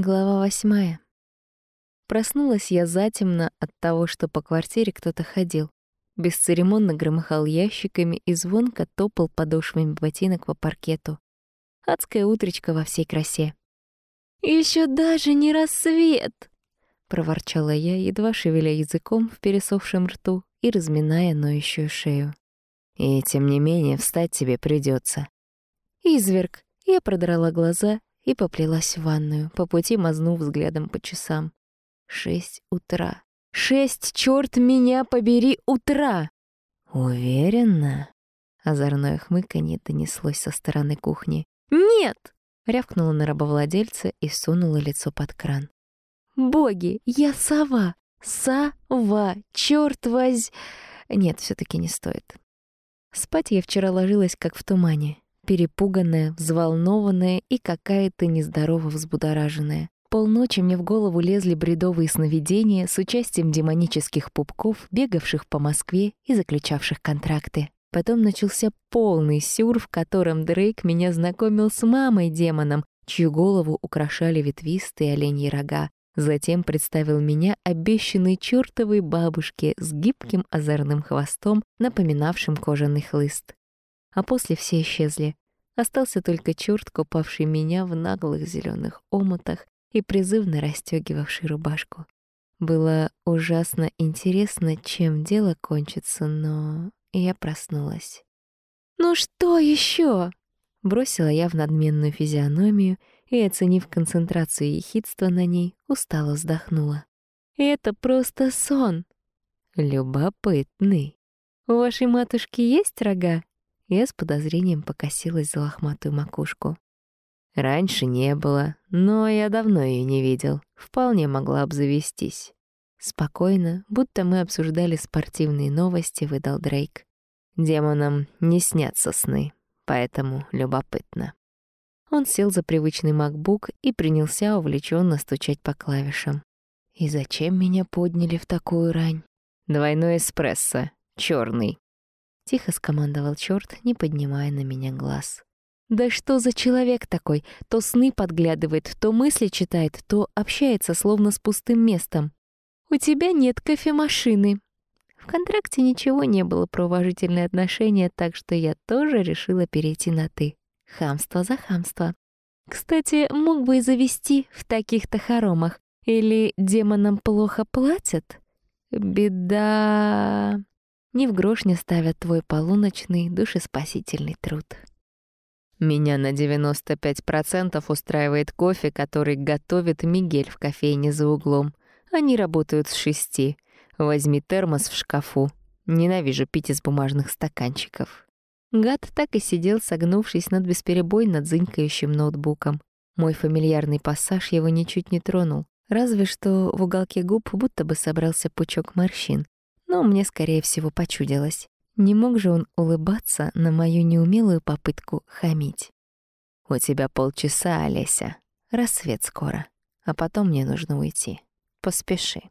Глава восьмая. Проснулась я затемно от того, что по квартире кто-то ходил. Бесцеремонно громыхал ящиками и звонко топал подошвами ботинок по паркету. Адская утречка во всей красе. Еще даже не рассвет!» — проворчала я, едва шевеля языком в пересохшем рту и разминая ноющую шею. «И тем не менее встать тебе придется. «Изверг!» Я продрала глаза и поплелась в ванную, по пути мазнув взглядом по часам. Шесть утра. Шесть, черт меня побери, утра! Уверена? Озорное хмыканье донеслось со стороны кухни. «Нет!» — рявкнула на рабовладельца и сунула лицо под кран. «Боги, я сова! Сова! Чёрт возь!» Нет, все таки не стоит. Спать я вчера ложилась как в тумане перепуганная, взволнованная и какая-то нездорово взбудораженная. Полночи мне в голову лезли бредовые сновидения с участием демонических пупков, бегавших по Москве и заключавших контракты. Потом начался полный сюр, в котором Дрейк меня знакомил с мамой-демоном, чью голову украшали ветвистые оленьи рога. Затем представил меня обещанной чертовой бабушке с гибким озорным хвостом, напоминавшим кожаный хлыст а после все исчезли. Остался только черт, купавший меня в наглых зеленых омутах и призывно расстегивавший рубашку. Было ужасно интересно, чем дело кончится, но я проснулась. «Ну что еще? Бросила я в надменную физиономию и, оценив концентрацию ехидства на ней, устало вздохнула. «Это просто сон!» «Любопытный. У вашей матушки есть рога?» Я с подозрением покосилась за лохматую макушку. Раньше не было, но я давно ее не видел. Вполне могла обзавестись. Спокойно, будто мы обсуждали спортивные новости, выдал Дрейк. Демонам не снятся сны, поэтому любопытно. Он сел за привычный MacBook и принялся увлеченно стучать по клавишам. И зачем меня подняли в такую рань? Двойной эспрессо, черный. Тихо скомандовал черт, не поднимая на меня глаз. «Да что за человек такой? То сны подглядывает, то мысли читает, то общается словно с пустым местом. У тебя нет кофемашины». В контракте ничего не было про уважительные отношения, так что я тоже решила перейти на «ты». Хамство за хамство. Кстати, мог бы и завести в таких-то хоромах. Или демонам плохо платят? Беда ни в грош не ставят твой полуночный душеспасительный труд. Меня на 95% устраивает кофе, который готовит Мигель в кофейне за углом. Они работают с шести. Возьми термос в шкафу. Ненавижу пить из бумажных стаканчиков. Гад так и сидел, согнувшись над бесперебойно дзынькающим ноутбуком. Мой фамильярный пассаж его ничуть не тронул. Разве что в уголке губ будто бы собрался пучок морщин но мне, скорее всего, почудилось. Не мог же он улыбаться на мою неумелую попытку хамить. «У тебя полчаса, Олеся. Рассвет скоро. А потом мне нужно уйти. Поспеши».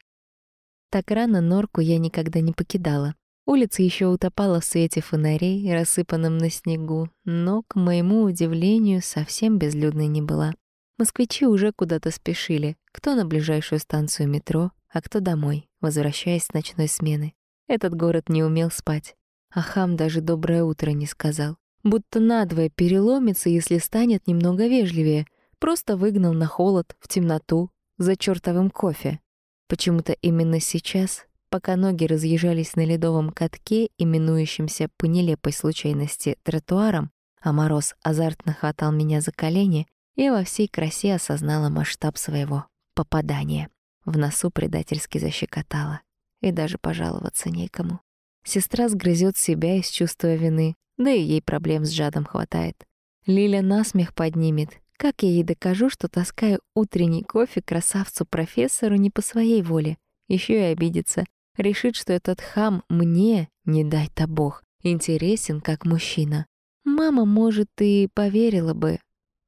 Так рано норку я никогда не покидала. Улица еще утопала в свете фонарей, рассыпанном на снегу, но, к моему удивлению, совсем безлюдной не была. Москвичи уже куда-то спешили, кто на ближайшую станцию метро, а кто домой, возвращаясь с ночной смены. Этот город не умел спать. А хам даже «доброе утро» не сказал. Будто надвое переломится, если станет немного вежливее. Просто выгнал на холод, в темноту, за чертовым кофе. Почему-то именно сейчас, пока ноги разъезжались на ледовом катке, именующемся по нелепой случайности тротуаром, а мороз азартно хватал меня за колени, я во всей красе осознала масштаб своего попадания. В носу предательски защекотала. И даже пожаловаться некому. Сестра сгрызет себя из чувства вины, да и ей проблем с жадом хватает. Лиля насмех поднимет. Как я ей докажу, что таскаю утренний кофе красавцу-профессору не по своей воле? Еще и обидится. Решит, что этот хам мне, не дай-то бог, интересен как мужчина. Мама, может, и поверила бы.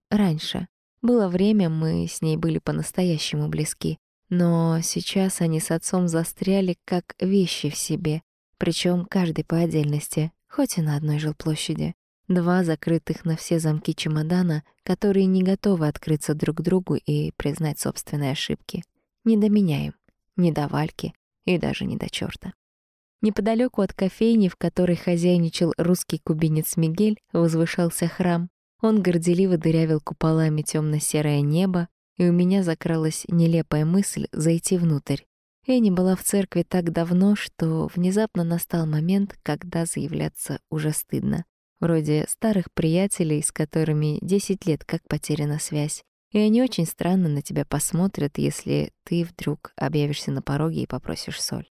Раньше. Было время, мы с ней были по-настоящему близки. Но сейчас они с отцом застряли как вещи в себе, причем каждый по отдельности, хоть и на одной жилплощади. Два закрытых на все замки чемодана, которые не готовы открыться друг другу и признать собственные ошибки. Не до меня им, не до Вальки и даже не до чёрта. Неподалеку от кофейни, в которой хозяйничал русский кубинец Мигель, возвышался храм. Он горделиво дырявил куполами темно серое небо, и у меня закралась нелепая мысль зайти внутрь. Я не была в церкви так давно, что внезапно настал момент, когда заявляться уже стыдно вроде старых приятелей, с которыми 10 лет как потеряна связь. И они очень странно на тебя посмотрят, если ты вдруг объявишься на пороге и попросишь соль.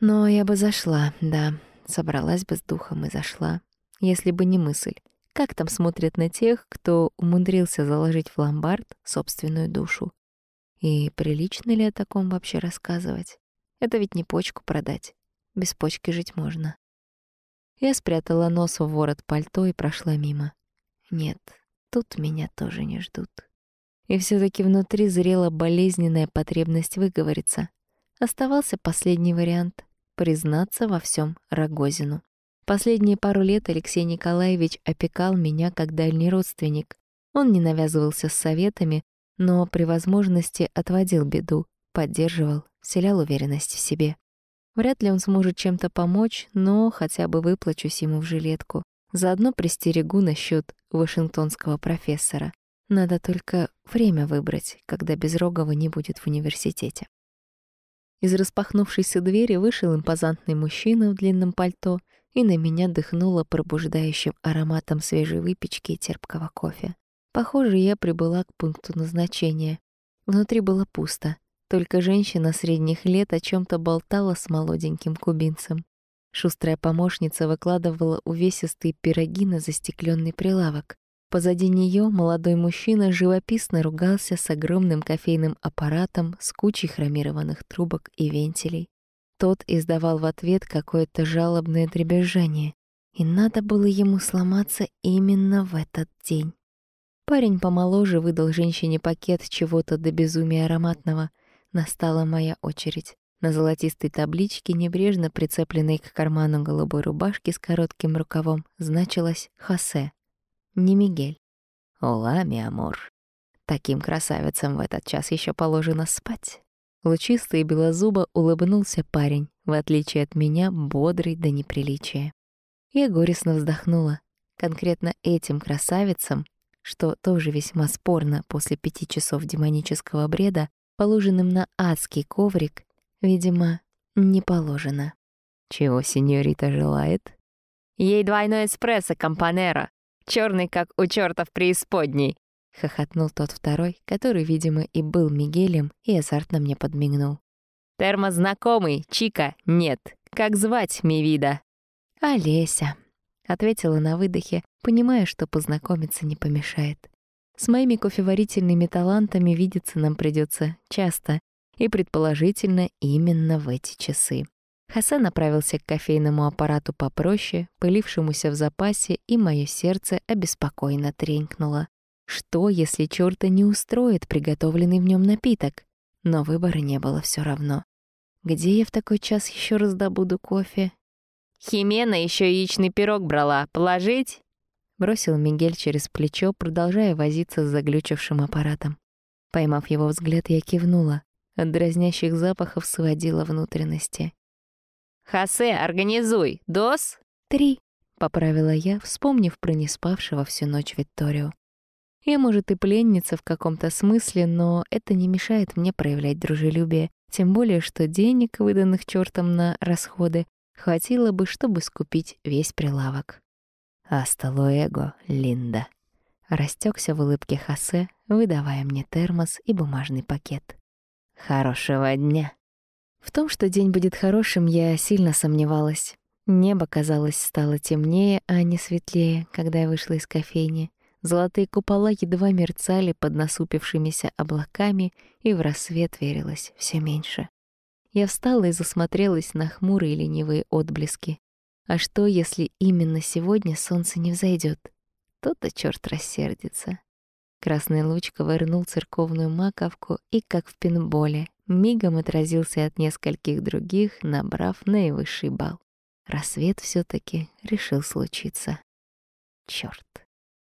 Но я бы зашла, да, собралась бы с духом и зашла, если бы не мысль. Как там смотрят на тех, кто умудрился заложить в ломбард собственную душу? И прилично ли о таком вообще рассказывать? Это ведь не почку продать. Без почки жить можно. Я спрятала нос в ворот пальто и прошла мимо. Нет, тут меня тоже не ждут. И все таки внутри зрела болезненная потребность выговориться. Оставался последний вариант — признаться во всем Рогозину. Последние пару лет Алексей Николаевич опекал меня как дальний родственник. Он не навязывался с советами, но при возможности отводил беду, поддерживал, вселял уверенность в себе. Вряд ли он сможет чем-то помочь, но хотя бы выплачусь ему в жилетку. Заодно пристерегу насчет вашингтонского профессора. Надо только время выбрать, когда Безрогова не будет в университете. Из распахнувшейся двери вышел импозантный мужчина в длинном пальто и на меня дыхнуло пробуждающим ароматом свежей выпечки и терпкого кофе. Похоже, я прибыла к пункту назначения. Внутри было пусто. Только женщина средних лет о чем то болтала с молоденьким кубинцем. Шустрая помощница выкладывала увесистые пироги на застекленный прилавок. Позади нее молодой мужчина живописно ругался с огромным кофейным аппаратом с кучей хромированных трубок и вентилей. Тот издавал в ответ какое-то жалобное дребезжание, и надо было ему сломаться именно в этот день. Парень помоложе выдал женщине пакет чего-то до безумия ароматного — Настала моя очередь. На золотистой табличке, небрежно прицепленной к карману голубой рубашки с коротким рукавом, значилось «Хосе». Не Мигель. «Ола, ми амор». Таким красавицам в этот час еще положено спать. Лучистый и белозубо улыбнулся парень, в отличие от меня, бодрый до неприличия. Я горестно вздохнула. Конкретно этим красавицам, что тоже весьма спорно после пяти часов демонического бреда, положенным на адский коврик, видимо, не положено. Чего сеньорита желает? Ей двойной эспрессо, компанера, черный, как у чёрта в преисподней. Хохотнул тот второй, который, видимо, и был Мигелем, и азартно мне подмигнул. Термос знакомый, Чика, нет. Как звать, Мивида? Олеся, ответила на выдохе, понимая, что познакомиться не помешает. С моими кофеварительными талантами видеться нам придется часто и, предположительно, именно в эти часы. Хасан направился к кофейному аппарату попроще, пылившемуся в запасе, и мое сердце обеспокоенно тренькнуло. Что, если чёрта не устроит приготовленный в нем напиток? Но выбора не было все равно. Где я в такой час еще раздобуду кофе? Химена еще яичный пирог брала. Положить? бросил Мигель через плечо, продолжая возиться с заглючившим аппаратом. Поймав его взгляд, я кивнула. От дразнящих запахов сводила внутренности. «Хосе, организуй! Дос?» «Три», — поправила я, вспомнив про неспавшего всю ночь Викторию. Я, может, и пленница в каком-то смысле, но это не мешает мне проявлять дружелюбие, тем более, что денег, выданных чёртом на расходы, хватило бы, чтобы скупить весь прилавок. «Аста луэго, Линда!» Растекся в улыбке Хосе, выдавая мне термос и бумажный пакет. «Хорошего дня!» В том, что день будет хорошим, я сильно сомневалась. Небо, казалось, стало темнее, а не светлее, когда я вышла из кофейни. Золотые купола едва мерцали под насупившимися облаками, и в рассвет верилось все меньше. Я встала и засмотрелась на хмурые ленивые отблески. А что, если именно сегодня солнце не взойдет? То-то черт рассердится. Красный луч ковырнул церковную маковку и, как в пинболе, мигом отразился от нескольких других, набрав наивысший балл. Рассвет все таки решил случиться. Чёрт.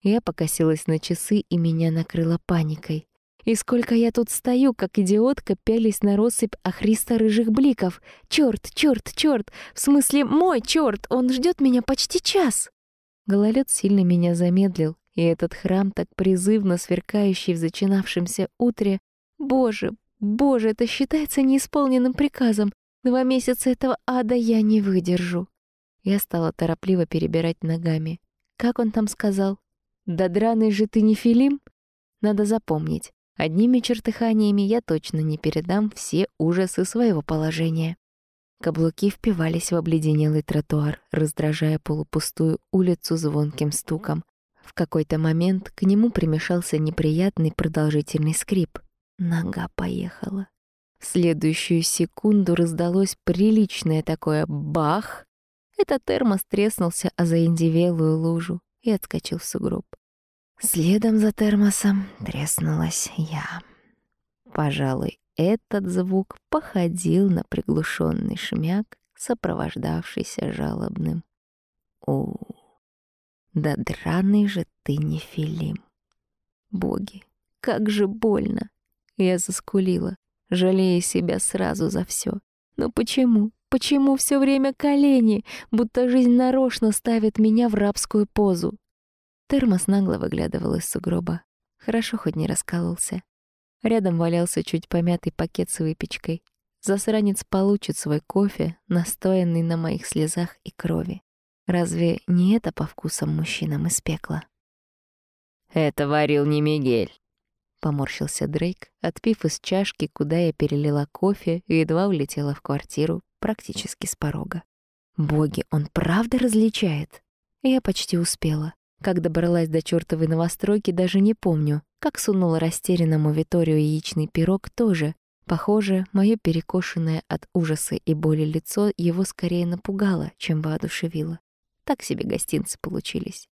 Я покосилась на часы, и меня накрыло паникой. И сколько я тут стою, как идиотка, пялись на россыпь охристо-рыжих бликов. Чёрт, чёрт, чёрт! В смысле, мой чёрт! Он ждёт меня почти час! Гололед сильно меня замедлил, и этот храм, так призывно сверкающий в зачинавшемся утре, боже, боже, это считается неисполненным приказом. Два месяца этого ада я не выдержу. Я стала торопливо перебирать ногами. Как он там сказал? «Да драный же ты не Филим?» Надо запомнить. Одними чертыханиями я точно не передам все ужасы своего положения. Каблуки впивались в обледенелый тротуар, раздражая полупустую улицу звонким стуком. В какой-то момент к нему примешался неприятный продолжительный скрип. Нога поехала. В следующую секунду раздалось приличное такое «бах!». Этот термос треснулся о заиндевелую лужу и отскочил в сугроб. Следом за термосом треснулась я. Пожалуй, этот звук походил на приглушенный шмяк, сопровождавшийся жалобным «У, да драный же ты не Филим!» Боги, как же больно! Я заскулила, жалея себя сразу за все. Но почему? Почему все время колени, будто жизнь нарочно ставит меня в рабскую позу? Термос нагло выглядывал из сугроба. Хорошо хоть не раскололся. Рядом валялся чуть помятый пакет с выпечкой. Засранец получит свой кофе, настоянный на моих слезах и крови. Разве не это по вкусам мужчинам из пекла? «Это варил не Мигель», — поморщился Дрейк, отпив из чашки, куда я перелила кофе и едва улетела в квартиру, практически с порога. «Боги, он правда различает?» Я почти успела. Как добралась до чёртовой новостройки, даже не помню. Как сунула растерянному Виторию яичный пирог тоже. Похоже, моё перекошенное от ужаса и боли лицо его скорее напугало, чем воодушевило. Так себе гостинцы получились.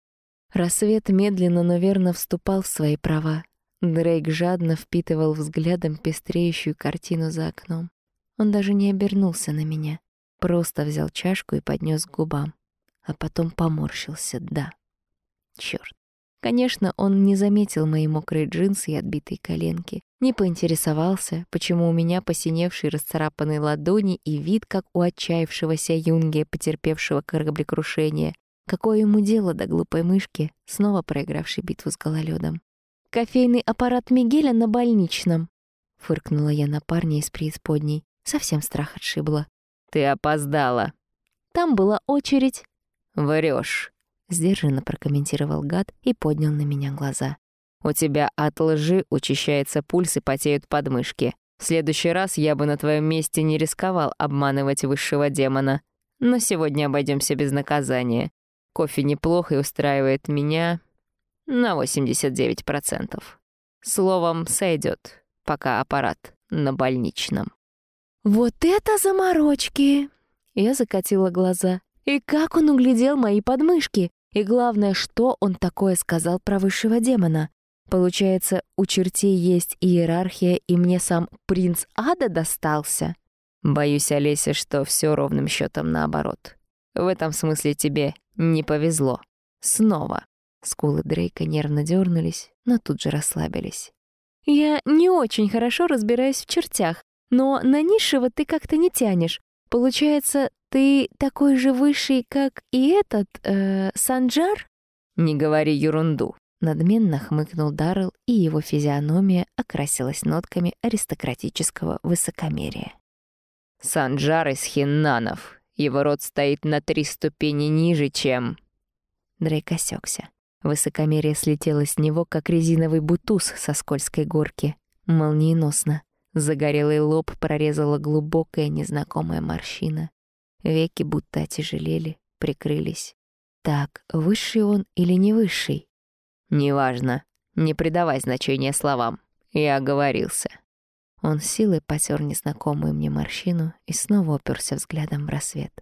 Рассвет медленно, но верно вступал в свои права. Дрейк жадно впитывал взглядом пестреющую картину за окном. Он даже не обернулся на меня. Просто взял чашку и поднёс к губам. А потом поморщился, да. Чёрт. Конечно, он не заметил мои мокрые джинсы и отбитые коленки, не поинтересовался, почему у меня посиневшие расцарапанные ладони и вид, как у отчаявшегося юнги, потерпевшего кораблекрушение. Какое ему дело до глупой мышки, снова проигравшей битву с гололедом? «Кофейный аппарат Мигеля на больничном», — фыркнула я на парня из преисподней. Совсем страх отшибла. «Ты опоздала». «Там была очередь». «Врёшь». Сдержанно прокомментировал гад и поднял на меня глаза. «У тебя от лжи учащается пульс и потеют подмышки. В следующий раз я бы на твоем месте не рисковал обманывать высшего демона. Но сегодня обойдемся без наказания. Кофе неплохо и устраивает меня на 89%. Словом, сойдет, пока аппарат на больничном». «Вот это заморочки!» Я закатила глаза. «И как он углядел мои подмышки? И главное, что он такое сказал про высшего демона? Получается, у чертей есть иерархия, и мне сам принц ада достался? Боюсь, Олеся, что все ровным счетом наоборот. В этом смысле тебе не повезло. Снова. Скулы Дрейка нервно дернулись, но тут же расслабились. «Я не очень хорошо разбираюсь в чертях, но на низшего ты как-то не тянешь. Получается, ты такой же высший, как и этот, э, Санджар? Не говори ерунду. Надменно хмыкнул Даррелл, и его физиономия окрасилась нотками аристократического высокомерия. Санджар из Хиннанов. Его род стоит на три ступени ниже, чем... Дрейк осёкся. Высокомерие слетело с него, как резиновый бутуз со скользкой горки. Молниеносно. Загорелый лоб прорезала глубокая незнакомая морщина. Веки будто отяжелели, прикрылись. Так, высший он или не высший? Неважно. Не придавай значения словам. Я оговорился. Он силой потер незнакомую мне морщину и снова уперся взглядом в рассвет.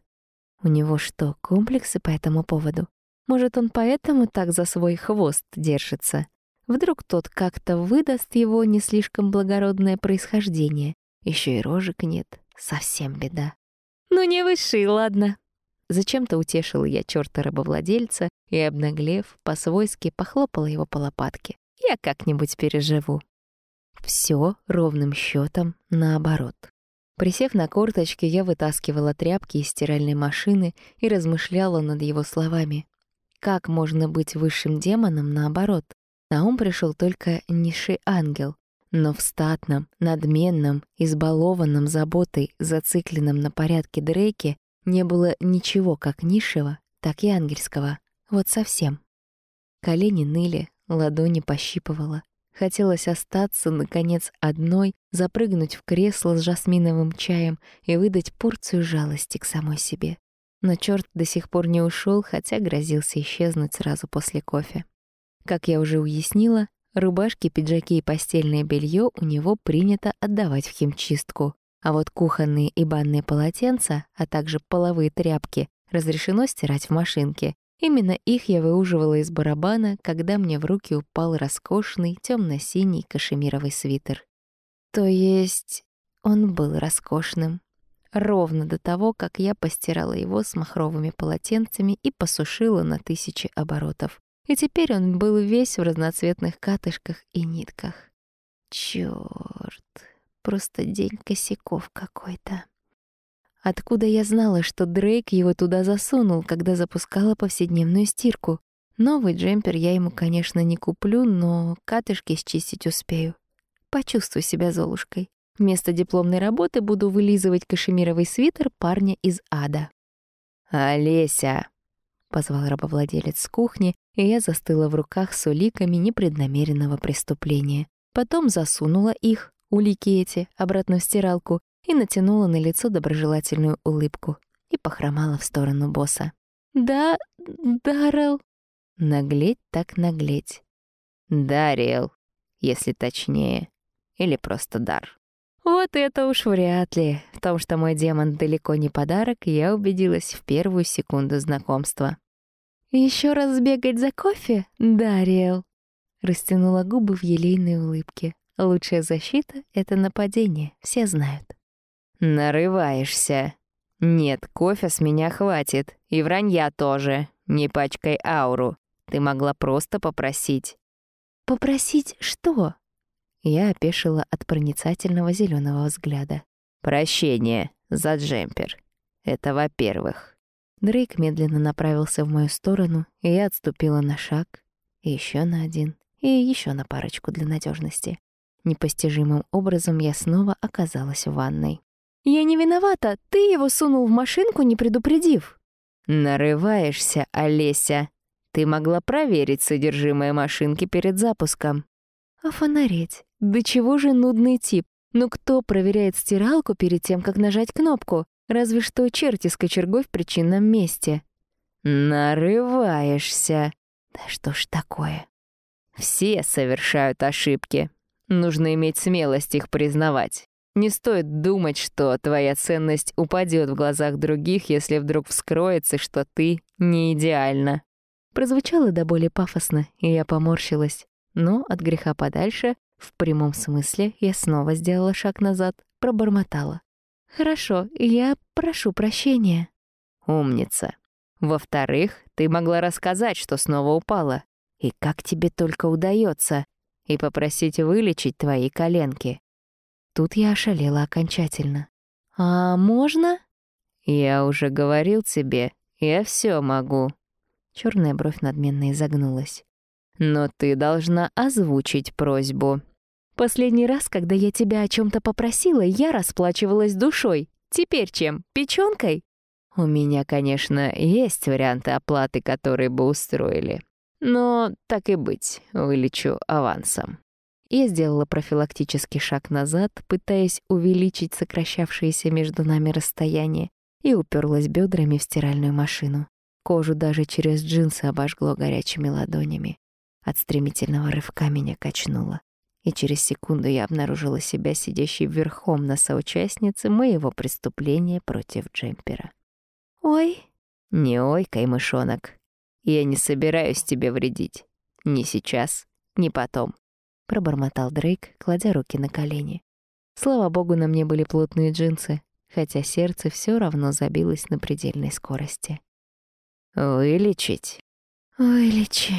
У него что, комплексы по этому поводу? Может, он поэтому так за свой хвост держится? Вдруг тот как-то выдаст его не слишком благородное происхождение. Еще и рожек нет. Совсем беда. «Ну не высший, ладно». Зачем-то утешила я чёрта рабовладельца и, обнаглев, по-свойски похлопала его по лопатке. Я как-нибудь переживу. Всё ровным счётом наоборот. Присев на корточки, я вытаскивала тряпки из стиральной машины и размышляла над его словами. Как можно быть высшим демоном наоборот? На ум пришел только низший ангел, но в статном, надменном, избалованном заботой, зацикленном на порядке Дрейке не было ничего как низшего, так и ангельского. Вот совсем. Колени ныли, ладони пощипывала. Хотелось остаться, наконец, одной, запрыгнуть в кресло с жасминовым чаем и выдать порцию жалости к самой себе. Но чёрт до сих пор не ушёл, хотя грозился исчезнуть сразу после кофе. Как я уже уяснила, рубашки, пиджаки и постельное белье у него принято отдавать в химчистку, а вот кухонные и банные полотенца, а также половые тряпки разрешено стирать в машинке, Именно их я выуживала из барабана, когда мне в руки упал роскошный темно-синий кашемировый свитер. То есть он был роскошным. Ровно до того, как я постирала его с махровыми полотенцами и посушила на тысячи оборотов. И теперь он был весь в разноцветных катышках и нитках. Чёрт, просто день косяков какой-то. Откуда я знала, что Дрейк его туда засунул, когда запускала повседневную стирку? Новый джемпер я ему, конечно, не куплю, но катышки счистить успею. Почувствуй себя Золушкой. Вместо дипломной работы буду вылизывать кашемировый свитер парня из ада. «Олеся!» — позвал рабовладелец с кухни, и я застыла в руках с уликами непреднамеренного преступления. Потом засунула их, улики эти, обратно в стиралку и натянула на лицо доброжелательную улыбку и похромала в сторону босса. «Да, Даррелл». Наглеть так наглеть. Дариэл, если точнее. Или просто дар. Вот это уж вряд ли. В том, что мой демон далеко не подарок, я убедилась в первую секунду знакомства. Еще раз сбегать за кофе, Дариэл?» Растянула губы в елейной улыбке. Лучшая защита — это нападение, все знают. «Нарываешься. Нет, кофе с меня хватит. И вранья тоже. Не пачкай ауру. Ты могла просто попросить». «Попросить что?» Я опешила от проницательного зеленого взгляда. «Прощение за джемпер. Это во-первых». Дрейк медленно направился в мою сторону, и я отступила на шаг, и еще на один, и еще на парочку для надежности. Непостижимым образом я снова оказалась в ванной. «Я не виновата, ты его сунул в машинку, не предупредив». «Нарываешься, Олеся. Ты могла проверить содержимое машинки перед запуском». «А фонареть? Да чего же нудный тип? Ну кто проверяет стиралку перед тем, как нажать кнопку? Разве что черти с кочергой в причинном месте». «Нарываешься». «Да что ж такое?» «Все совершают ошибки. Нужно иметь смелость их признавать. Не стоит думать, что твоя ценность упадет в глазах других, если вдруг вскроется, что ты не идеальна. Прозвучало до боли пафосно, и я поморщилась. Но от греха подальше, в прямом смысле, я снова сделала шаг назад, пробормотала. «Хорошо, я прошу прощения». «Умница. Во-вторых, ты могла рассказать, что снова упала. И как тебе только удается. И попросить вылечить твои коленки. Тут я ошалела окончательно. «А можно?» «Я уже говорил тебе, я все могу». Черная бровь надменно изогнулась. «Но ты должна озвучить просьбу». «Последний раз, когда я тебя о чем то попросила, я расплачивалась душой. Теперь чем? Печёнкой?» «У меня, конечно, есть варианты оплаты, которые бы устроили. Но, так и быть, вылечу авансом». Я сделала профилактический шаг назад, пытаясь увеличить сокращавшееся между нами расстояние, и уперлась бедрами в стиральную машину. Кожу даже через джинсы обожгло горячими ладонями. От стремительного рывка меня качнуло. И через секунду я обнаружила себя сидящей верхом на соучастнице моего преступления против джемпера. «Ой!» «Не ой, каймышонок. Я не собираюсь тебе вредить. Ни сейчас, ни потом. — пробормотал Дрейк, кладя руки на колени. Слава богу, на мне были плотные джинсы. хотя сердце все равно забилось на предельной скорости. «Вылечить?» «Вылечи»,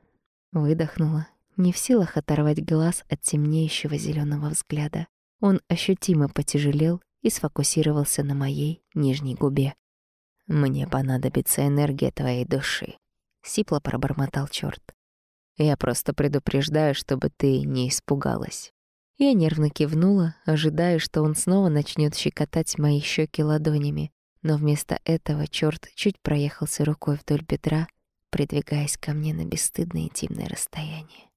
— выдохнула, не в силах оторвать глаз от темнеющего зеленого взгляда. Он ощутимо потяжелел и сфокусировался на моей нижней губе. «Мне понадобится энергия твоей души», — сипло пробормотал чёрт. «Я просто предупреждаю, чтобы ты не испугалась». Я нервно кивнула, ожидая, что он снова начнет щекотать мои щеки ладонями, но вместо этого чёрт чуть проехался рукой вдоль бедра, придвигаясь ко мне на бесстыдное интимное расстояние.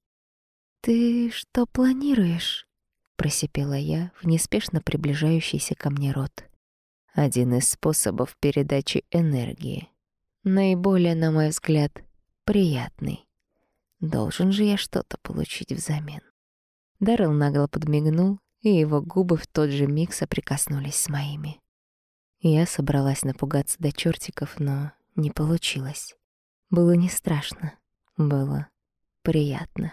«Ты что планируешь?» — просипела я в неспешно приближающийся ко мне рот. Один из способов передачи энергии. Наиболее, на мой взгляд, приятный. Должен же я что-то получить взамен. Даррелл нагло подмигнул, и его губы в тот же миг соприкоснулись с моими. Я собралась напугаться до чертиков, но не получилось. Было не страшно, было приятно.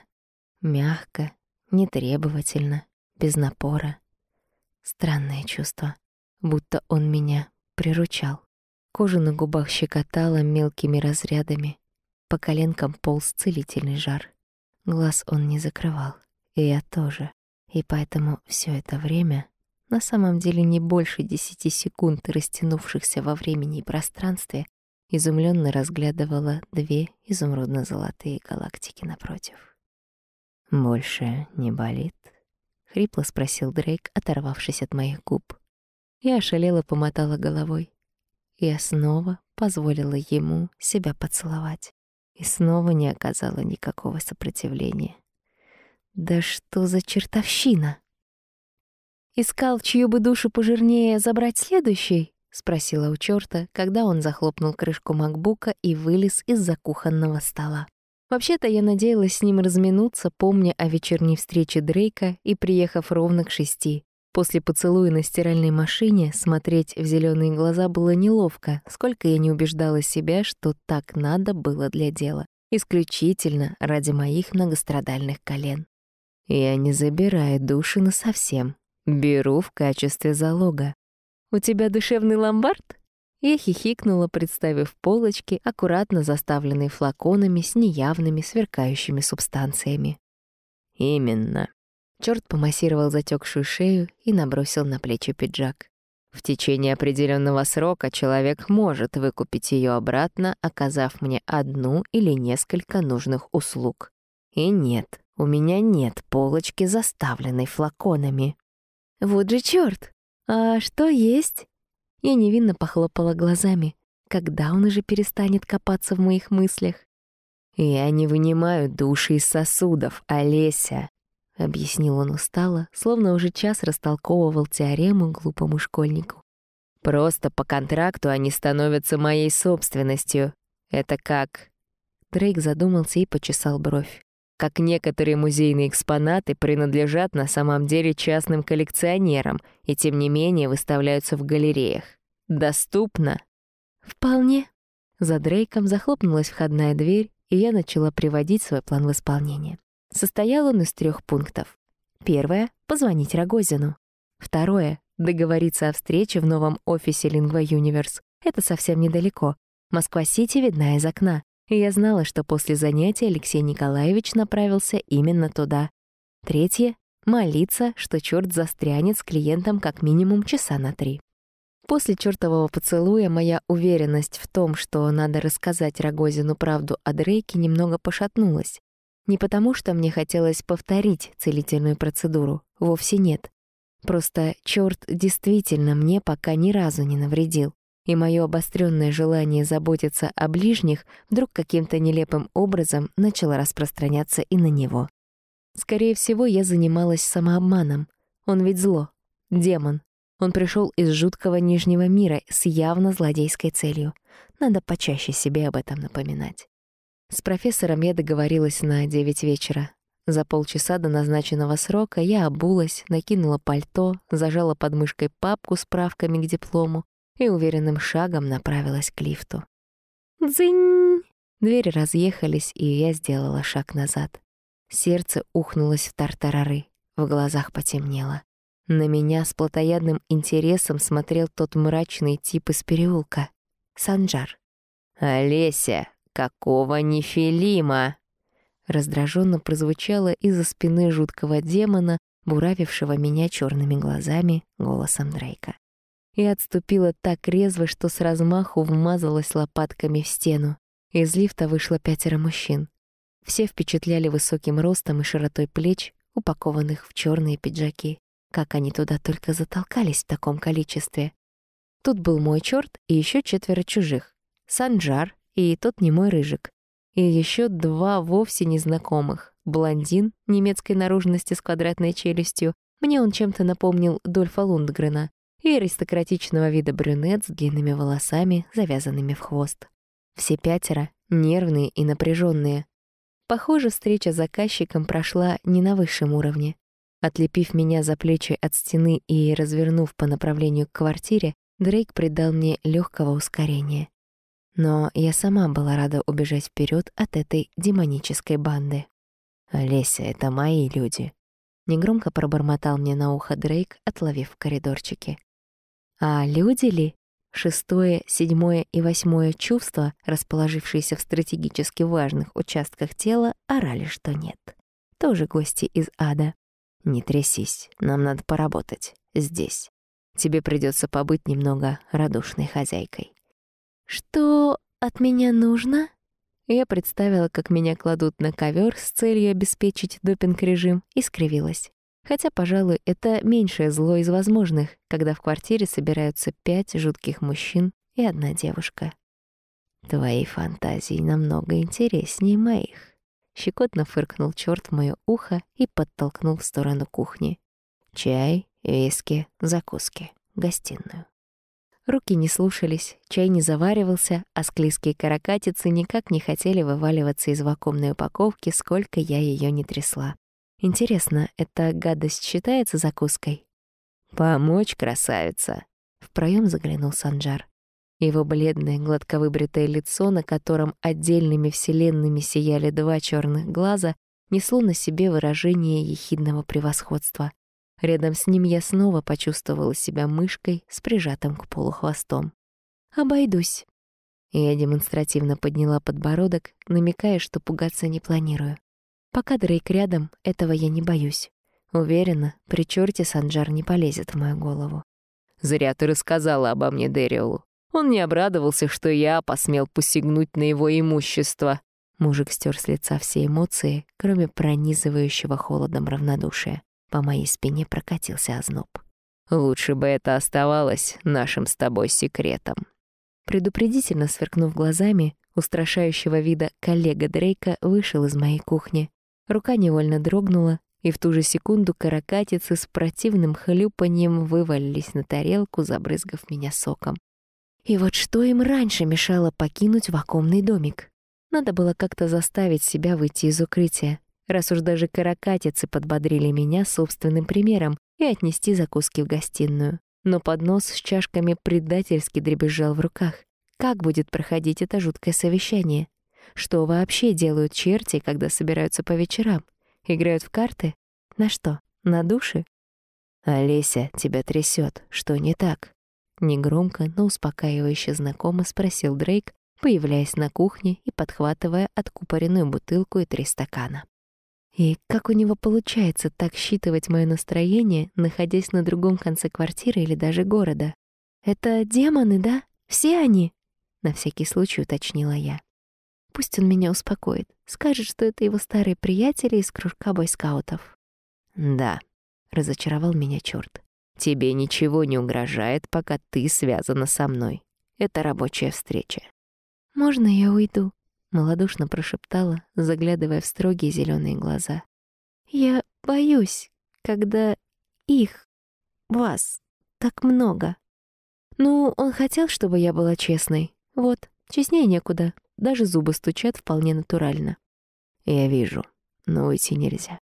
Мягко, нетребовательно, без напора. Странное чувство, будто он меня приручал. Кожа на губах щекотала мелкими разрядами, по коленкам полз целительный жар. Глаз он не закрывал, и я тоже. И поэтому все это время, на самом деле не больше десяти секунд, растянувшихся во времени и пространстве, изумленно разглядывала две изумрудно-золотые галактики напротив. «Больше не болит?» — хрипло спросил Дрейк, оторвавшись от моих губ. Я ошалела, помотала головой. Я снова позволила ему себя поцеловать. И снова не оказала никакого сопротивления. Да что за чертовщина? «Искал, чью бы душу пожирнее забрать следующий?» — спросила у чёрта, когда он захлопнул крышку макбука и вылез из-за кухонного стола. Вообще-то я надеялась с ним разминуться, помня о вечерней встрече Дрейка и приехав ровно к шести. После поцелуя на стиральной машине смотреть в зеленые глаза было неловко, сколько я не убеждала себя, что так надо было для дела. Исключительно ради моих многострадальных колен. Я не забираю души насовсем. Беру в качестве залога. «У тебя душевный ломбард?» Я хихикнула, представив полочки, аккуратно заставленные флаконами с неявными сверкающими субстанциями. «Именно». Чёрт помассировал затекшую шею и набросил на плечи пиджак. В течение определенного срока человек может выкупить ее обратно, оказав мне одну или несколько нужных услуг. И нет, у меня нет полочки, заставленной флаконами. Вот же чёрт! А что есть? Я невинно похлопала глазами. Когда он уже перестанет копаться в моих мыслях? «Я не вынимаю души из сосудов, Олеся», — объяснил он устало, словно уже час растолковывал теорему глупому школьнику. «Просто по контракту они становятся моей собственностью. Это как...» Дрейк задумался и почесал бровь. «Как некоторые музейные экспонаты принадлежат на самом деле частным коллекционерам и тем не менее выставляются в галереях. Доступно?» «Вполне». За Дрейком захлопнулась входная дверь, и я начала приводить свой план в исполнение. Состоял он из трех пунктов. Первое — позвонить Рогозину. Второе — договориться о встрече в новом офисе Lingua Universe. Это совсем недалеко. Москва-Сити видна из окна. Я знала, что после занятия Алексей Николаевич направился именно туда. Третье — молиться, что черт застрянет с клиентом как минимум часа на три. После чертового поцелуя моя уверенность в том, что надо рассказать Рогозину правду о Дрейке, немного пошатнулась. Не потому, что мне хотелось повторить целительную процедуру, вовсе нет. Просто черт действительно мне пока ни разу не навредил, и мое обостренное желание заботиться о ближних вдруг каким-то нелепым образом начало распространяться и на него. Скорее всего, я занималась самообманом. Он ведь зло, демон. Он пришел из жуткого Нижнего мира с явно злодейской целью. Надо почаще себе об этом напоминать. С профессором я договорилась на девять вечера. За полчаса до назначенного срока я обулась, накинула пальто, зажала под мышкой папку с правками к диплому и уверенным шагом направилась к лифту. Дзынь! Двери разъехались, и я сделала шаг назад. Сердце ухнулось в тартарары, в глазах потемнело. На меня с плотоядным интересом смотрел тот мрачный тип из переулка. Санджар. «Олеся, какого нефилима?» Раздраженно прозвучало из-за спины жуткого демона, буравившего меня черными глазами, голосом Дрейка. И отступила так резво, что с размаху вмазалась лопатками в стену. Из лифта вышло пятеро мужчин. Все впечатляли высоким ростом и широтой плеч, упакованных в черные пиджаки. Как они туда только затолкались в таком количестве. Тут был мой черт и еще четверо чужих. Санджар и тот немой рыжик. И еще два вовсе незнакомых. Блондин немецкой наружности с квадратной челюстью. Мне он чем-то напомнил Дольфа Лундгрена. И аристократичного вида брюнет с длинными волосами, завязанными в хвост. Все пятеро нервные и напряженные. Похоже, встреча с заказчиком прошла не на высшем уровне. Отлепив меня за плечи от стены и развернув по направлению к квартире, Дрейк придал мне легкого ускорения. Но я сама была рада убежать вперед от этой демонической банды. «Олеся, это мои люди», — негромко пробормотал мне на ухо Дрейк, отловив в коридорчике. «А люди ли?» Шестое, седьмое и восьмое чувства, расположившиеся в стратегически важных участках тела, орали, что нет. Тоже гости из ада. «Не трясись, нам надо поработать. Здесь». Тебе придется побыть немного радушной хозяйкой. Что от меня нужно? Я представила, как меня кладут на ковер с целью обеспечить допинг-режим, и скривилась. Хотя, пожалуй, это меньшее зло из возможных, когда в квартире собираются пять жутких мужчин и одна девушка. Твои фантазии намного интереснее моих. Щекотно фыркнул черт в моё ухо и подтолкнул в сторону кухни. Чай, виски, закуски, гостиную. Руки не слушались, чай не заваривался, а склизкие каракатицы никак не хотели вываливаться из вакуумной упаковки, сколько я ее не трясла. Интересно, эта гадость считается закуской? «Помочь, красавица!» В проем заглянул Санджар. Его бледное, гладко выбритое лицо, на котором отдельными вселенными сияли два черных глаза, несло на себе выражение ехидного превосходства. Рядом с ним я снова почувствовала себя мышкой с прижатым к полу хвостом. «Обойдусь». Я демонстративно подняла подбородок, намекая, что пугаться не планирую. Пока Дрейк рядом, этого я не боюсь. Уверена, при чёрте Санджар не полезет в мою голову. «Зря ты рассказала обо мне Дэриолу. Он не обрадовался, что я посмел посягнуть на его имущество». Мужик стер с лица все эмоции, кроме пронизывающего холодом равнодушия. По моей спине прокатился озноб. «Лучше бы это оставалось нашим с тобой секретом». Предупредительно сверкнув глазами, устрашающего вида коллега Дрейка вышел из моей кухни. Рука невольно дрогнула, и в ту же секунду каракатицы с противным хлюпаньем вывалились на тарелку, забрызгав меня соком. И вот что им раньше мешало покинуть вакуумный домик? Надо было как-то заставить себя выйти из укрытия раз уж даже каракатицы подбодрили меня собственным примером и отнести закуски в гостиную. Но поднос с чашками предательски дребезжал в руках. Как будет проходить это жуткое совещание? Что вообще делают черти, когда собираются по вечерам? Играют в карты? На что? На души? «Олеся, тебя трясет. Что не так?» Негромко, но успокаивающе знакомо спросил Дрейк, появляясь на кухне и подхватывая откупоренную бутылку и три стакана. И как у него получается так считывать мое настроение, находясь на другом конце квартиры или даже города? Это демоны, да? Все они? На всякий случай уточнила я. Пусть он меня успокоит, скажет, что это его старые приятели из кружка бойскаутов. Да, разочаровал меня чёрт. Тебе ничего не угрожает, пока ты связана со мной. Это рабочая встреча. Можно я уйду? малодушно прошептала, заглядывая в строгие зеленые глаза. «Я боюсь, когда их, вас, так много. Ну, он хотел, чтобы я была честной. Вот, честнее некуда, даже зубы стучат вполне натурально». «Я вижу, но уйти нельзя.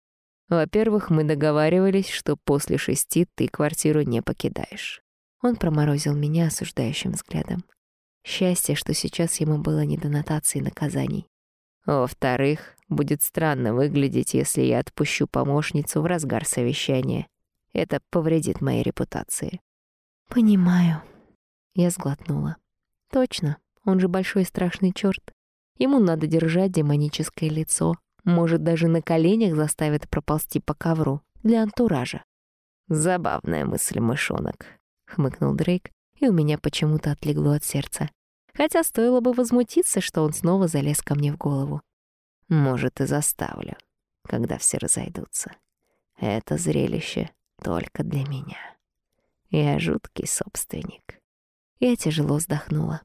Во-первых, мы договаривались, что после шести ты квартиру не покидаешь». Он проморозил меня осуждающим взглядом. Счастье, что сейчас ему было не до нотаций наказаний. Во-вторых, будет странно выглядеть, если я отпущу помощницу в разгар совещания. Это повредит моей репутации. Понимаю. Я сглотнула. Точно, он же большой страшный черт. Ему надо держать демоническое лицо. Может, даже на коленях заставит проползти по ковру. Для антуража. «Забавная мысль, мышонок», — хмыкнул Дрейк, и у меня почему-то отлегло от сердца. Хотя стоило бы возмутиться, что он снова залез ко мне в голову. «Может, и заставлю, когда все разойдутся. Это зрелище только для меня. Я жуткий собственник». Я тяжело вздохнула.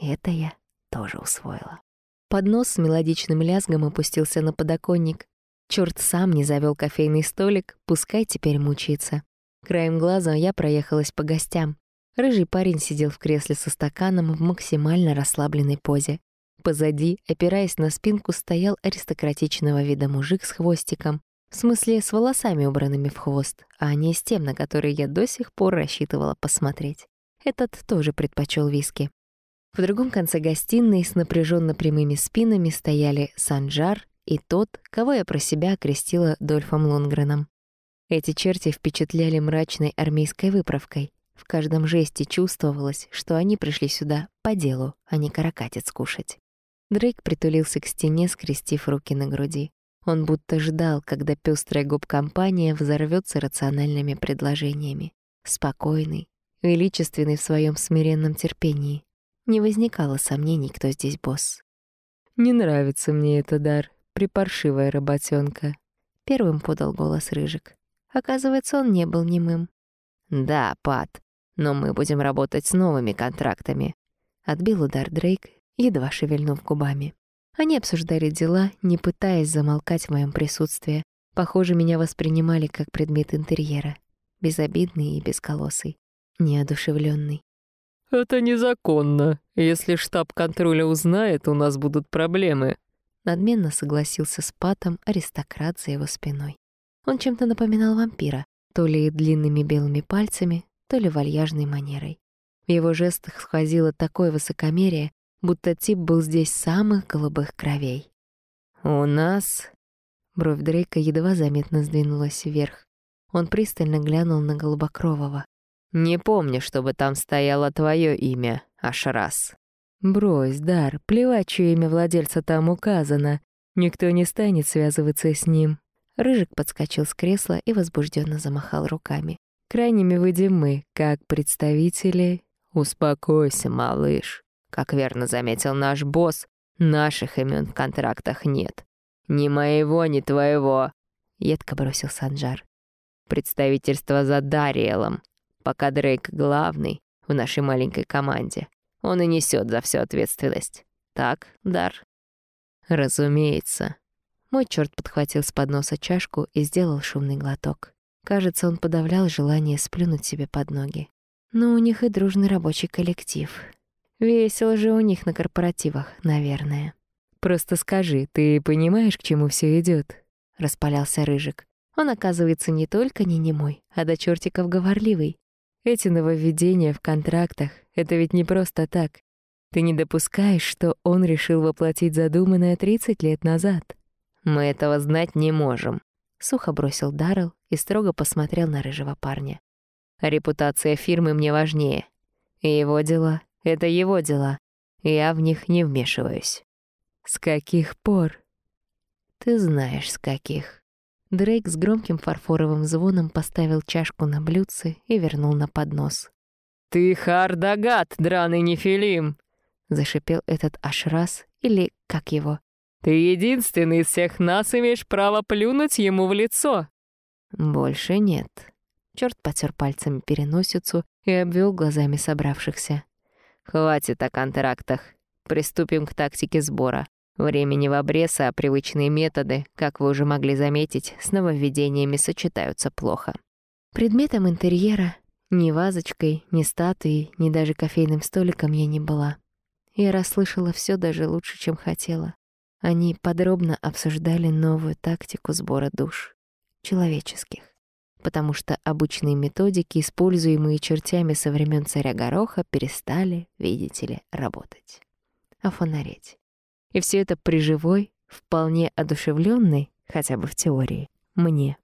Это я тоже усвоила. Поднос с мелодичным лязгом опустился на подоконник. Чёрт сам не завёл кофейный столик, пускай теперь мучится. Краем глаза я проехалась по гостям. Рыжий парень сидел в кресле со стаканом в максимально расслабленной позе. Позади, опираясь на спинку, стоял аристократичного вида мужик с хвостиком. В смысле, с волосами убранными в хвост, а не с тем, на который я до сих пор рассчитывала посмотреть. Этот тоже предпочел виски. В другом конце гостиной с напряженно прямыми спинами стояли Санджар и тот, кого я про себя окрестила Дольфом Лунгреном. Эти черти впечатляли мрачной армейской выправкой. В каждом жесте чувствовалось, что они пришли сюда по делу, а не каракатец кушать. Дрейк притулился к стене, скрестив руки на груди. Он будто ждал, когда пёстрая губ-компания рациональными предложениями. Спокойный, величественный в своем смиренном терпении. Не возникало сомнений, кто здесь босс. «Не нравится мне это дар, припаршивая работенка», — первым подал голос Рыжик. Оказывается, он не был немым. «Да, Пат, но мы будем работать с новыми контрактами», — отбил удар Дрейк, едва шевельнув губами. Они обсуждали дела, не пытаясь замолкать в моем присутствии. Похоже, меня воспринимали как предмет интерьера. Безобидный и бесколосый, неодушевленный. «Это незаконно. Если штаб контроля узнает, у нас будут проблемы». Надменно согласился с Патом аристократ за его спиной. Он чем-то напоминал вампира, то ли длинными белыми пальцами, то ли вальяжной манерой. В его жестах сквозило такое высокомерие, будто тип был здесь самых голубых кровей. «У нас...» Бровь Дрейка едва заметно сдвинулась вверх. Он пристально глянул на Голубокрового. Не помню, чтобы там стояло твое имя, Ашрас. Брось, Дар, плевать, чье имя владельца там указано. Никто не станет связываться с ним. Рыжик подскочил с кресла и возбужденно замахал руками. Крайними выйдем мы, как представители... Успокойся, малыш. Как верно заметил наш босс, наших имен в контрактах нет. Ни моего, ни твоего. Едко бросил Санджар. Представительство за Дариэлом пока Дрейк главный в нашей маленькой команде. Он и несет за всю ответственность. Так, Дар? Разумеется. Мой черт подхватил с подноса чашку и сделал шумный глоток. Кажется, он подавлял желание сплюнуть себе под ноги. Но у них и дружный рабочий коллектив. Весело же у них на корпоративах, наверное. «Просто скажи, ты понимаешь, к чему все идет? распалялся Рыжик. Он, оказывается, не только не немой, а до чертиков говорливый. Эти нововведения в контрактах — это ведь не просто так. Ты не допускаешь, что он решил воплотить задуманное 30 лет назад. Мы этого знать не можем. Сухо бросил Даррелл и строго посмотрел на рыжего парня. Репутация фирмы мне важнее. И его дела — это его дела. Я в них не вмешиваюсь. С каких пор? Ты знаешь, с каких. Дрейк с громким фарфоровым звоном поставил чашку на блюдце и вернул на поднос. «Ты хардагат, драный нефилим!» — зашипел этот аж раз, или как его. «Ты единственный из всех нас имеешь право плюнуть ему в лицо!» «Больше нет». Чёрт потер пальцами переносицу и обвел глазами собравшихся. «Хватит о контрактах. Приступим к тактике сбора. Времени в обрез, а привычные методы, как вы уже могли заметить, с нововведениями сочетаются плохо. Предметом интерьера ни вазочкой, ни статуей, ни даже кофейным столиком я не была. Я расслышала все даже лучше, чем хотела. Они подробно обсуждали новую тактику сбора душ. Человеческих. Потому что обычные методики, используемые чертями со времен царя Гороха, перестали, видите ли, работать. А фонареть. И все это при живой, вполне одушевленной, хотя бы в теории, мне.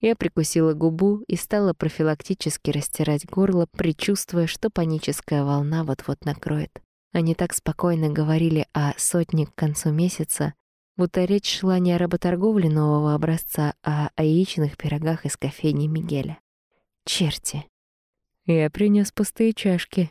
Я прикусила губу и стала профилактически растирать горло, предчувствуя, что паническая волна вот-вот накроет. Они так спокойно говорили о сотне к концу месяца, будто речь шла не о работорговле нового образца, а о яичных пирогах из кофейни Мигеля. Черти. Я принес пустые чашки.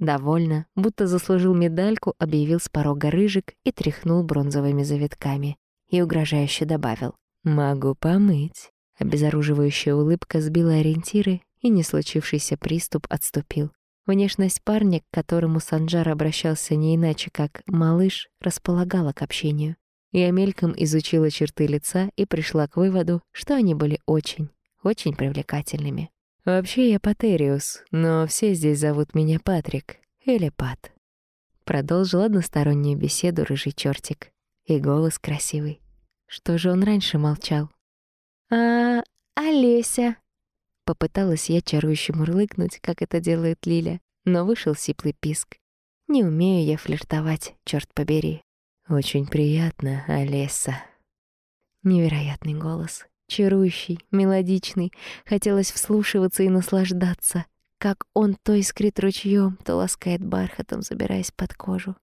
Довольно, будто заслужил медальку, объявил с порога рыжик и тряхнул бронзовыми завитками. И угрожающе добавил. «Могу помыть». Обезоруживающая улыбка сбила ориентиры, и не случившийся приступ отступил. Внешность парня, к которому Санджар обращался не иначе, как «малыш», располагала к общению. Я мельком изучила черты лица и пришла к выводу, что они были очень, очень привлекательными. «Вообще я Патериус, но все здесь зовут меня Патрик или Пат». Продолжил одностороннюю беседу рыжий чертик. И голос красивый. Что же он раньше молчал? «А, Олеся!» Попыталась я чарующе мурлыкнуть, как это делает Лиля, но вышел сиплый писк. Не умею я флиртовать, черт побери. Очень приятно, Олеса. Невероятный голос, чарующий, мелодичный. Хотелось вслушиваться и наслаждаться, как он то искрит ручьем, то ласкает бархатом, забираясь под кожу.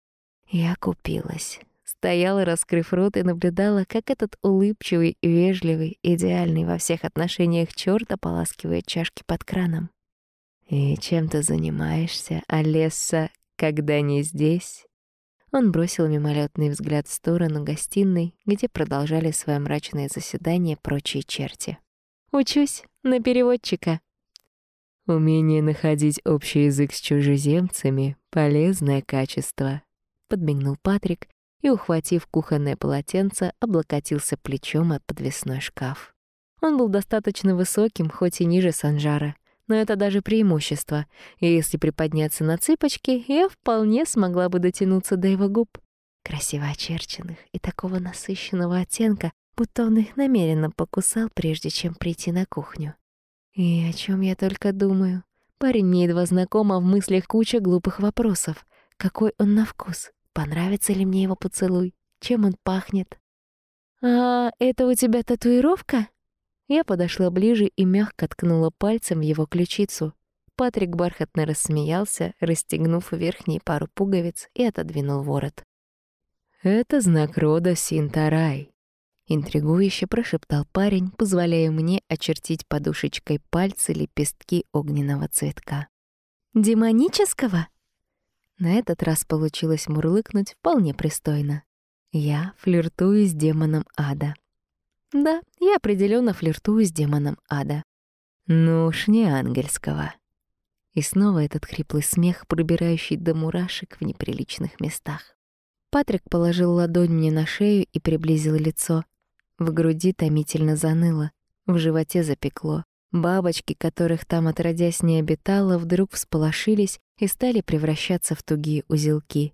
Я купилась. Стояла, раскрыв рот, и наблюдала, как этот улыбчивый, вежливый, идеальный во всех отношениях чёрт ополаскивает чашки под краном. «И чем ты занимаешься, Олесса, когда не здесь?» Он бросил мимолетный взгляд в сторону гостиной, где продолжали свое мрачное заседание прочие черти. «Учусь на переводчика». «Умение находить общий язык с чужеземцами — полезное качество», — подмигнул Патрик, и, ухватив кухонное полотенце, облокотился плечом от подвесной шкаф. Он был достаточно высоким, хоть и ниже Санжара, но это даже преимущество, и если приподняться на цыпочки, я вполне смогла бы дотянуться до его губ. Красиво очерченных и такого насыщенного оттенка, будто он их намеренно покусал, прежде чем прийти на кухню. И о чем я только думаю. Парень мне едва знаком, а в мыслях куча глупых вопросов. Какой он на вкус? Понравится ли мне его поцелуй? Чем он пахнет? «А это у тебя татуировка?» Я подошла ближе и мягко ткнула пальцем в его ключицу. Патрик бархатно рассмеялся, расстегнув верхние пару пуговиц и отодвинул ворот. «Это знак рода Синтарай», — интригующе прошептал парень, позволяя мне очертить подушечкой пальцы лепестки огненного цветка. «Демонического?» На этот раз получилось мурлыкнуть вполне пристойно. Я флиртую с демоном ада. Да, я определенно флиртую с демоном ада. Ну уж не ангельского. И снова этот хриплый смех, пробирающий до мурашек в неприличных местах. Патрик положил ладонь мне на шею и приблизил лицо. В груди томительно заныло, в животе запекло. Бабочки, которых там отродясь не обитало, вдруг всполошились и стали превращаться в тугие узелки.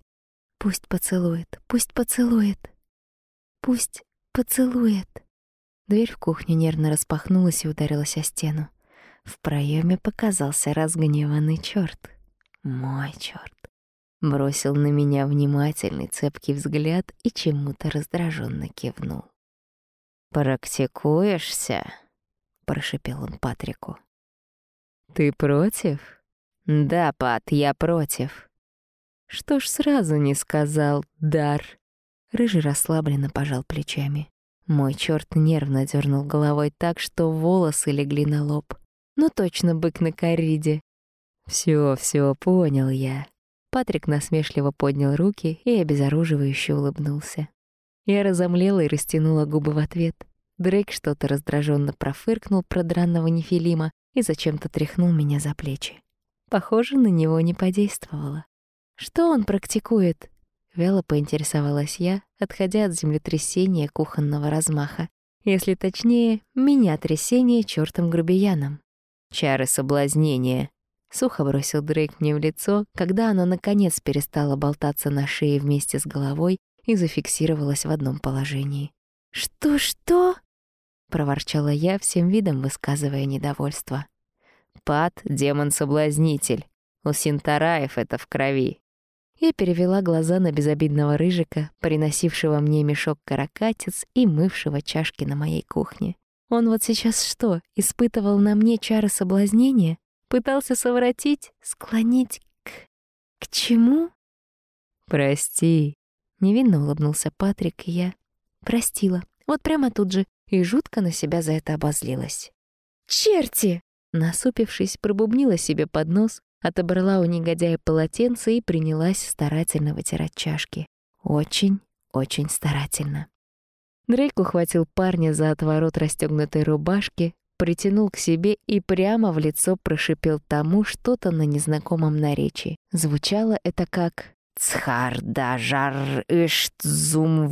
Пусть поцелует, пусть поцелует, пусть поцелует. Дверь в кухню нервно распахнулась и ударилась о стену. В проеме показался разгневанный черт. Мой черт. Бросил на меня внимательный цепкий взгляд и чему-то раздраженно кивнул. «Практикуешься?» — прошипел он Патрику. «Ты против?» «Да, Пат, я против». «Что ж сразу не сказал, Дар?» Рыжий расслабленно пожал плечами. Мой черт нервно дернул головой так, что волосы легли на лоб. Ну точно бык на корриде. Все, все, понял я. Патрик насмешливо поднял руки и обезоруживающе улыбнулся. Я разомлела и растянула губы в ответ. Дрейк что-то раздраженно профыркнул про дранного нефилима и зачем-то тряхнул меня за плечи похоже, на него не подействовало. «Что он практикует?» — вяло поинтересовалась я, отходя от землетрясения кухонного размаха. Если точнее, меня трясение чёртом грубияном. «Чары соблазнения», — сухо бросил Дрейк мне в лицо, когда оно наконец перестало болтаться на шее вместе с головой и зафиксировалось в одном положении. «Что-что?» — проворчала я, всем видом высказывая недовольство. Пад — демон-соблазнитель. У Синтараев это в крови. Я перевела глаза на безобидного рыжика, приносившего мне мешок каракатиц и мывшего чашки на моей кухне. Он вот сейчас что, испытывал на мне чары соблазнения? Пытался совратить, склонить к... к чему? «Прости», — невинно улыбнулся Патрик, и я простила. Вот прямо тут же, и жутко на себя за это обозлилась. «Черти!» Насупившись, пробубнила себе под нос, отобрала у негодяя полотенце и принялась старательно вытирать чашки. Очень, очень старательно. Дрейк ухватил парня за отворот расстёгнутой рубашки, притянул к себе и прямо в лицо прошипел тому что-то на незнакомом наречии. Звучало это как «Цхар-да-жар ишт-зум-вгвар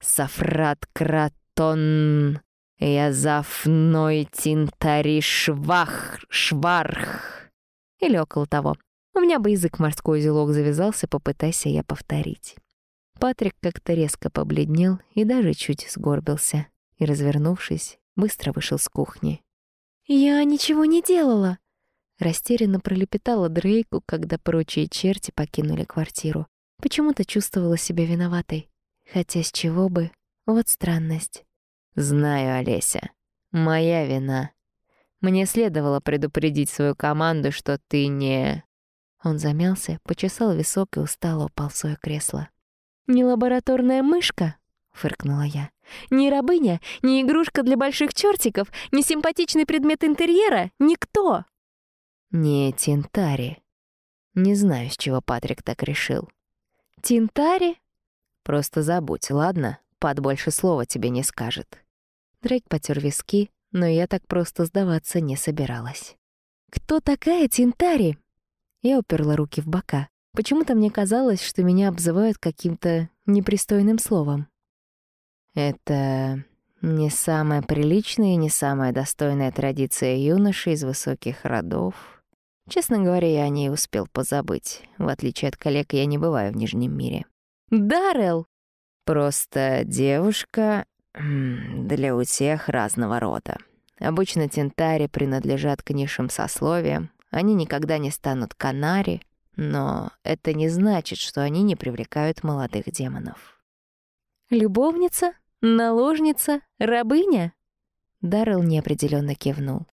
сафрат кратон язафной тинтари швах шварх» или около того. У меня бы язык морской узелок завязался, попытайся я повторить. Патрик как-то резко побледнел и даже чуть сгорбился, и, развернувшись, быстро вышел с кухни. «Я ничего не делала!» Растерянно пролепетала Дрейку, когда прочие черти покинули квартиру. Почему-то чувствовала себя виноватой. Хотя с чего бы? Вот странность. «Знаю, Олеся. Моя вина. Мне следовало предупредить свою команду, что ты не...» Он замялся, почесал висок и устало упал в свое кресло. «Не лабораторная мышка?» — фыркнула я. «Не рабыня, не игрушка для больших чертиков, не симпатичный предмет интерьера, никто!» «Не Тинтари. Не знаю, с чего Патрик так решил». «Тинтари?» «Просто забудь, ладно? Пат больше слова тебе не скажет». Дрейк потер виски, но я так просто сдаваться не собиралась. «Кто такая Тинтари?» Я уперла руки в бока. Почему-то мне казалось, что меня обзывают каким-то непристойным словом. Это не самая приличная и не самая достойная традиция юношей из высоких родов. Честно говоря, я о ней успел позабыть. В отличие от коллег, я не бываю в Нижнем мире. «Даррелл!» Просто девушка для утех разного рода. Обычно тентари принадлежат к низшим сословиям, они никогда не станут канари, но это не значит, что они не привлекают молодых демонов. «Любовница? Наложница? Рабыня?» Даррелл неопределенно кивнул.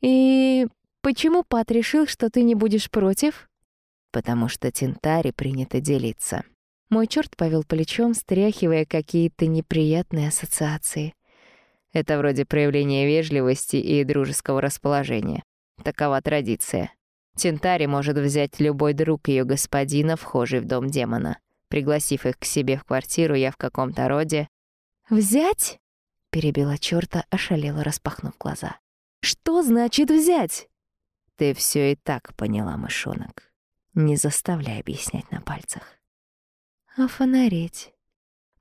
«И почему Пат решил, что ты не будешь против?» «Потому что Тинтари принято делиться». Мой черт повел плечом, стряхивая какие-то неприятные ассоциации. Это вроде проявления вежливости и дружеского расположения. Такова традиция. Тинтари может взять любой друг ее господина, вхожий в дом демона. Пригласив их к себе в квартиру, я в каком-то роде... «Взять?» — перебила чёрта, ошалела, распахнув глаза. «Что значит взять?» «Ты все и так поняла, мышонок. Не заставляй объяснять на пальцах». «А фонареть?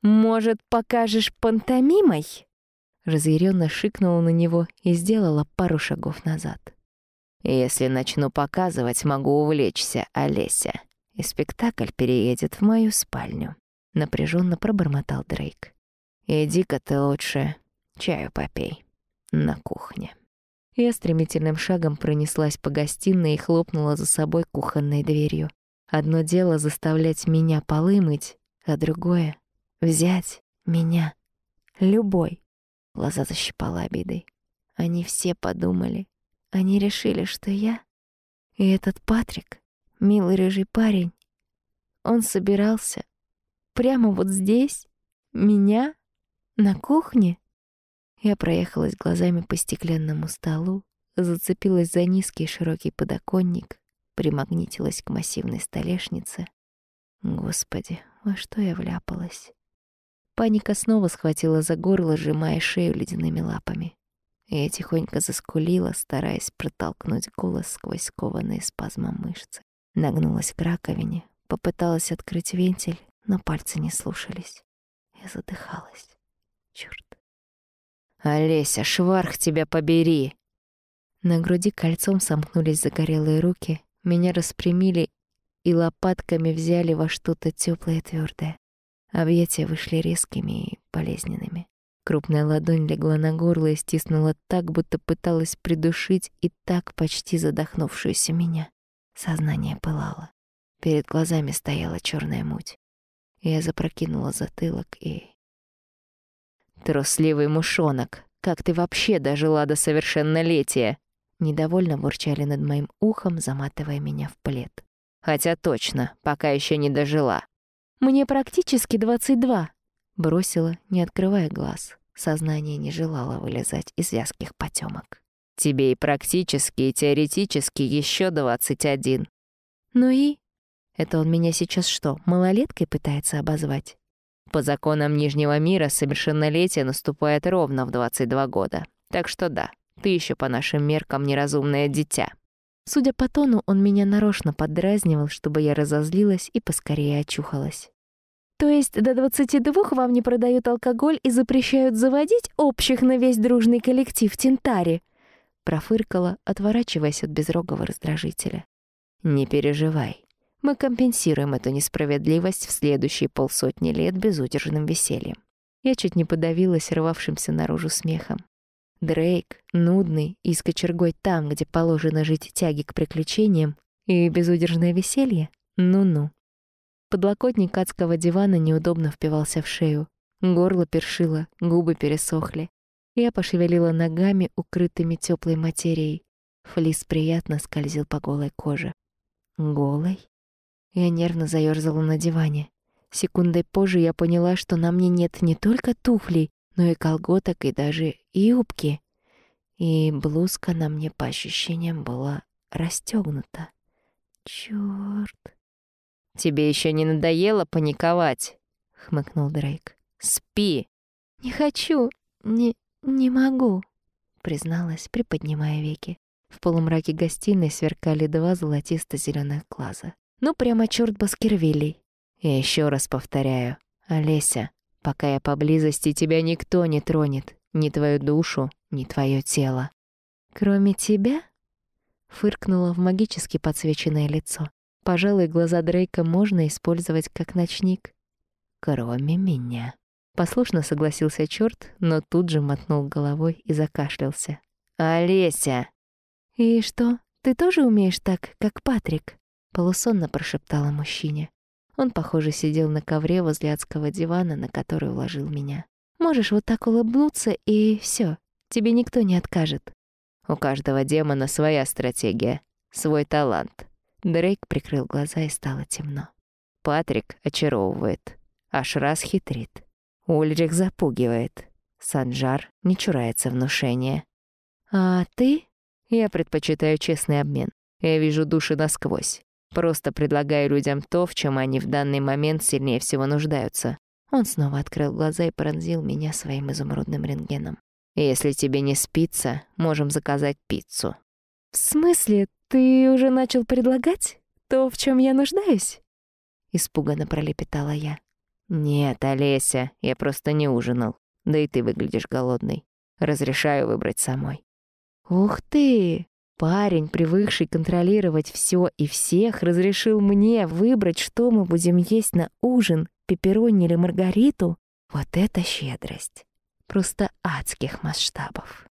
Может, покажешь пантомимой?» Разъяренно шикнула на него и сделала пару шагов назад. Если начну показывать, могу увлечься, Олеся. И спектакль переедет в мою спальню. Напряженно пробормотал Дрейк. Иди-ка ты лучше чаю попей. На кухне. Я стремительным шагом пронеслась по гостиной и хлопнула за собой кухонной дверью. Одно дело заставлять меня полы мыть, а другое — взять меня. Любой. Глаза защипала обидой. Они все подумали, они решили, что я и этот Патрик, милый рыжий парень, он собирался прямо вот здесь, меня, на кухне. Я проехалась глазами по стеклянному столу, зацепилась за низкий широкий подоконник, примагнитилась к массивной столешнице. Господи, во что я вляпалась? Паника снова схватила за горло, сжимая шею ледяными лапами. Я тихонько заскулила, стараясь протолкнуть голос сквозь скованные спазмом мышцы. Нагнулась к раковине, попыталась открыть вентиль, но пальцы не слушались. Я задыхалась. Чёрт. «Олеся, шварх тебя побери!» На груди кольцом сомкнулись загорелые руки, меня распрямили и лопатками взяли во что-то тёплое и твёрдое. Объятия вышли резкими и болезненными. Крупная ладонь легла на горло и стиснула так, будто пыталась придушить и так почти задохнувшуюся меня. Сознание пылало. Перед глазами стояла черная муть. Я запрокинула затылок и... Трусливый мушонок, как ты вообще дожила до совершеннолетия?» Недовольно бурчали над моим ухом, заматывая меня в плед. «Хотя точно, пока еще не дожила». «Мне практически двадцать два», — бросила, не открывая глаз. Сознание не желало вылезать из вязких потемок. «Тебе и практически, и теоретически еще двадцать один». «Ну и?» Это он меня сейчас что, малолеткой пытается обозвать? По законам Нижнего мира совершеннолетие наступает ровно в 22 года. Так что да, ты еще по нашим меркам неразумное дитя. Судя по тону, он меня нарочно поддразнивал, чтобы я разозлилась и поскорее очухалась. То есть до 22 вам не продают алкоголь и запрещают заводить общих на весь дружный коллектив Тинтари? Профыркала, отворачиваясь от безрогого раздражителя. Не переживай. Мы компенсируем эту несправедливость в следующие полсотни лет безудержным весельем. Я чуть не подавилась рвавшимся наружу смехом. Дрейк, нудный и с кочергой там, где положено жить тяги к приключениям, и безудержное веселье? Ну-ну. Подлокотник адского дивана неудобно впивался в шею. Горло першило, губы пересохли. Я пошевелила ногами, укрытыми теплой материей. Флис приятно скользил по голой коже. Голой? Я нервно заёрзала на диване. Секундой позже я поняла, что на мне нет не только туфлей, но и колготок, и даже юбки. И блузка на мне, по ощущениям, была расстёгнута. Чёрт. «Тебе еще не надоело паниковать?» — хмыкнул Дрейк. «Спи!» «Не хочу, не, не могу», — призналась, приподнимая веки. В полумраке гостиной сверкали два золотисто зеленых глаза. Ну, прямо чёрт Баскервилей. Я еще раз повторяю, Олеся, пока я поблизости, тебя никто не тронет. Ни твою душу, ни твое тело. «Кроме тебя?» — фыркнула в магически подсвеченное лицо. Пожалуй, глаза Дрейка можно использовать как ночник. Кроме меня. Послушно согласился чёрт, но тут же мотнул головой и закашлялся. «Олеся!» «И что, ты тоже умеешь так, как Патрик?» Полусонно прошептала мужчине. Он, похоже, сидел на ковре возле адского дивана, на который уложил меня. «Можешь вот так улыбнуться, и все, тебе никто не откажет». «У каждого демона своя стратегия, свой талант», Дрейк прикрыл глаза и стало темно. Патрик очаровывает. Ашрас хитрит. Ульрих запугивает. Санджар не чурается внушения. «А ты?» «Я предпочитаю честный обмен. Я вижу души насквозь. Просто предлагаю людям то, в чем они в данный момент сильнее всего нуждаются». Он снова открыл глаза и пронзил меня своим изумрудным рентгеном. «Если тебе не спится, можем заказать пиццу». «В смысле? Ты уже начал предлагать? То, в чем я нуждаюсь?» Испуганно пролепетала я. «Нет, Олеся, я просто не ужинал. Да и ты выглядишь голодной. Разрешаю выбрать самой». «Ух ты! Парень, привыкший контролировать все и всех, разрешил мне выбрать, что мы будем есть на ужин, пепперони или маргариту. Вот это щедрость! Просто адских масштабов!»